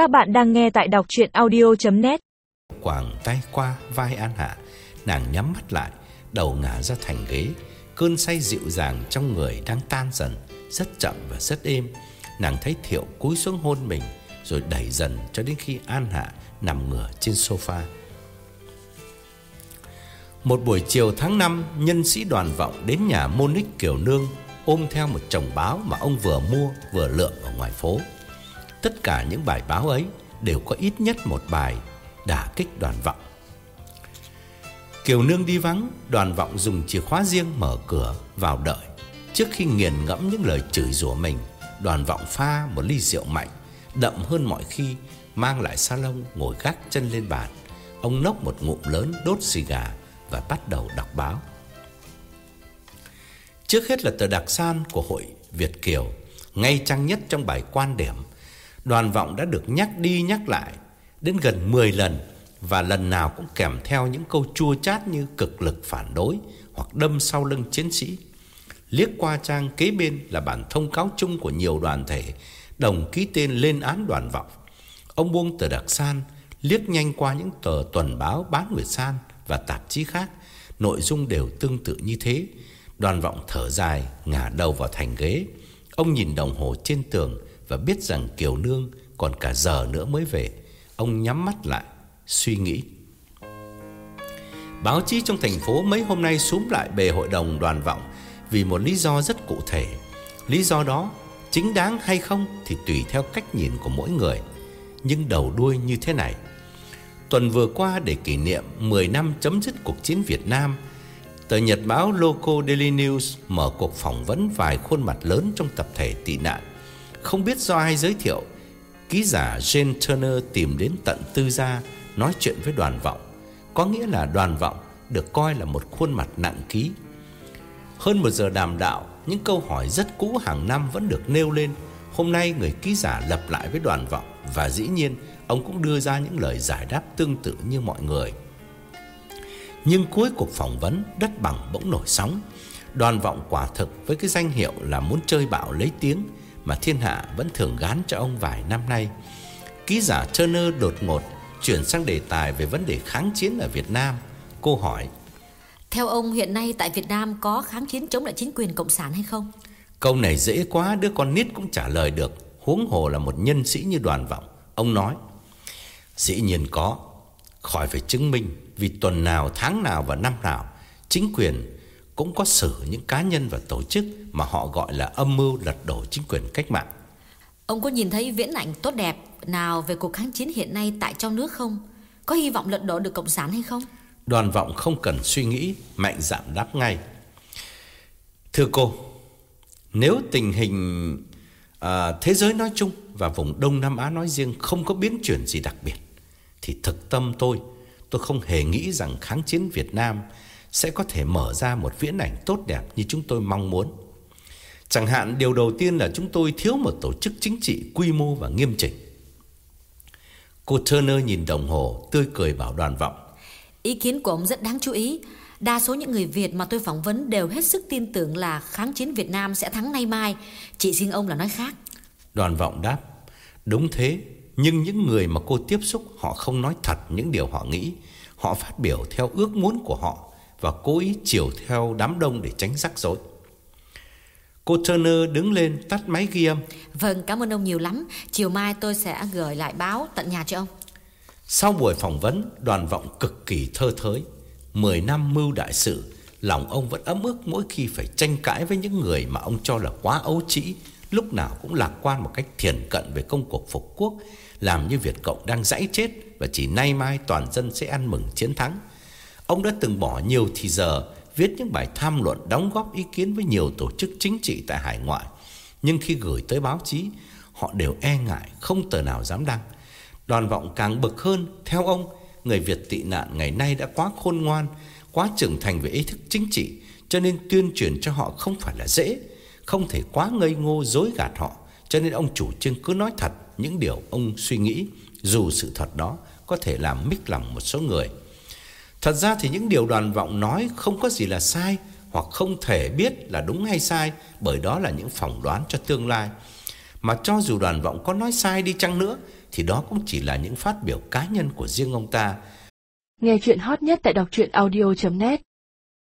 Các bạn đang nghe tại đọc chuyện audio.net Quảng tay qua vai An Hạ, Nàng nhắm mắt lại, Đầu ngả ra thành ghế, Cơn say dịu dàng trong người đang tan dần, Rất chậm và rất êm. Nàng thấy Thiệu cúi xuống hôn mình, Rồi đẩy dần cho đến khi An Hạ Nằm ngửa trên sofa. Một buổi chiều tháng 5 Nhân sĩ đoàn vọng đến nhà Monique Kiều Nương, Ôm theo một chồng báo mà ông vừa mua Vừa lượm ở ngoài phố. Tất cả những bài báo ấy Đều có ít nhất một bài Đả kích đoàn vọng. Kiều Nương đi vắng, Đoàn vọng dùng chìa khóa riêng mở cửa Vào đợi. Trước khi nghiền ngẫm những lời chửi rủa mình, Đoàn vọng pha một ly rượu mạnh, Đậm hơn mọi khi, Mang lại salon ngồi gác chân lên bàn. Ông nốc một ngụm lớn đốt xì gà Và bắt đầu đọc báo. Trước hết là tờ đặc san của hội Việt Kiều, Ngay trang nhất trong bài quan điểm Đoàn vọng đã được nhắc đi nhắc lại Đến gần 10 lần Và lần nào cũng kèm theo những câu chua chát như cực lực phản đối Hoặc đâm sau lưng chiến sĩ. Liếc qua trang kế bên là bản thông cáo chung của nhiều đoàn thể, Đồng ký tên lên án đoàn vọng. Ông buông tờ đặc san Liếc nhanh qua những tờ tuần báo bán Nguyệt San Và tạp chí khác. Nội dung đều tương tự như thế. Đoàn vọng thở dài, Ngả đầu vào thành ghế. Ông nhìn đồng hồ trên tường và biết rằng Kiều Nương còn cả giờ nữa mới về, Ông nhắm mắt lại, Suy nghĩ. Báo chí trong thành phố mấy hôm nay súm lại bề hội đồng đoàn vọng Vì một lý do rất cụ thể. Lý do đó chính đáng hay không Thì tùy theo cách nhìn của mỗi người. Nhưng đầu đuôi như thế này, Tuần vừa qua để kỷ niệm 10 năm chấm dứt cuộc chiến Việt Nam, Tờ nhật báo Local Daily News mở cuộc phỏng vấn vài khuôn mặt lớn trong tập thể tị nạn. Không biết do ai giới thiệu, ký giả Jane Turner tìm đến tận tư gia nói chuyện với đoàn vọng. Có nghĩa là đoàn vọng được coi là một khuôn mặt nặng ký. Hơn một giờ đàm đạo, những câu hỏi rất cũ hàng năm vẫn được nêu lên. Hôm nay người ký giả lập lại với đoàn vọng và dĩ nhiên ông cũng đưa ra những lời giải đáp tương tự như mọi người. Nhưng cuối cuộc phỏng vấn Đất bằng bỗng nổi sóng Đoàn vọng quả thực với cái danh hiệu là muốn chơi bạo lấy tiếng mà thiên hạ vẫn thường gán cho ông vài năm nay. Ký giả Turner đột ngột Chuyển sang đề tài về vấn đề kháng chiến ở Việt Nam. Cô hỏi Theo ông hiện nay tại Việt Nam có kháng chiến chống lại chính quyền Cộng sản hay không? Câu này dễ quá đứa con nít cũng trả lời được. Huống hồ là một nhân sĩ như đoàn vọng. Ông nói Dĩ nhiên có. Khỏi phải chứng minh vì tuần nào, tháng nào và năm nào Chính quyền cũng có xử những cá nhân và tổ chức Mà họ gọi là âm mưu lật đổ chính quyền cách mạng Ông có nhìn thấy viễn ảnh tốt đẹp nào về cuộc kháng chiến hiện nay tại trong nước không? Có hy vọng lật đổ được Cộng sản hay không? Đoàn vọng không cần suy nghĩ Mạnh dạn đáp ngay Thưa cô Nếu tình hình à, thế giới nói chung Và vùng Đông Nam Á nói riêng Không có biến chuyển gì đặc biệt Thì thực tâm tôi Tôi không hề nghĩ rằng kháng chiến Việt Nam sẽ có thể mở ra một viễn ảnh tốt đẹp như chúng tôi mong muốn. Chẳng hạn điều đầu tiên là chúng tôi thiếu một tổ chức chính trị quy mô và nghiêm chỉnh. Cô Turner nhìn đồng hồ, tươi cười bảo đoàn vọng. Ý kiến của ông rất đáng chú ý. Đa số những người Việt mà tôi phỏng vấn đều hết sức tin tưởng là kháng chiến Việt Nam sẽ thắng nay mai. Chỉ riêng ông là nói khác. Đoàn vọng đáp. Đúng thế, nhưng những người mà cô tiếp xúc họ không nói thật những điều họ nghĩ. Họ phát biểu theo ước muốn của họ và cố ý chiều theo đám đông để tránh rắc rối. Cô Turner đứng lên tắt máy ghi âm. Vâng, cảm ơn ông nhiều lắm. Chiều mai tôi sẽ gửi lại báo tận nhà cho ông. Sau buổi phỏng vấn, đoàn vọng cực kỳ thơ thới. Mười năm mưu đại sự, lòng ông vẫn ấm ức mỗi khi phải tranh cãi với những người mà ông cho là quá ấu trĩ, lúc nào cũng lạc quan một cách thiền cận về công cuộc phục quốc, làm như Việt Cộng đang dãy chết và chỉ nay mai toàn dân sẽ ăn mừng chiến thắng. Ông đã từng bỏ nhiều thì giờ viết những bài tham luận đóng góp ý kiến với nhiều tổ chức chính trị tại hải ngoại. Nhưng khi gửi tới báo chí, họ đều e ngại, không tờ nào dám đăng. Đoàn vọng càng bực hơn, theo ông, người Việt tị nạn ngày nay đã quá khôn ngoan, quá trưởng thành về ý thức chính trị, cho nên tuyên truyền cho họ không phải là dễ, không thể quá ngây ngô dối gạt họ. Cho nên ông chủ trương cứ nói thật những điều ông suy nghĩ, dù sự thật đó có thể làm mích lòng một số người. Thật ra thì những điều đoàn vọng nói không có gì là sai hoặc không thể biết là đúng hay sai, bởi đó là những phỏng đoán cho tương lai. Mà cho dù đoàn vọng có nói sai đi chăng nữa, thì đó cũng chỉ là những phát biểu cá nhân của riêng ông ta. Nghe chuyện hot nhất tại đọc truyện audio.net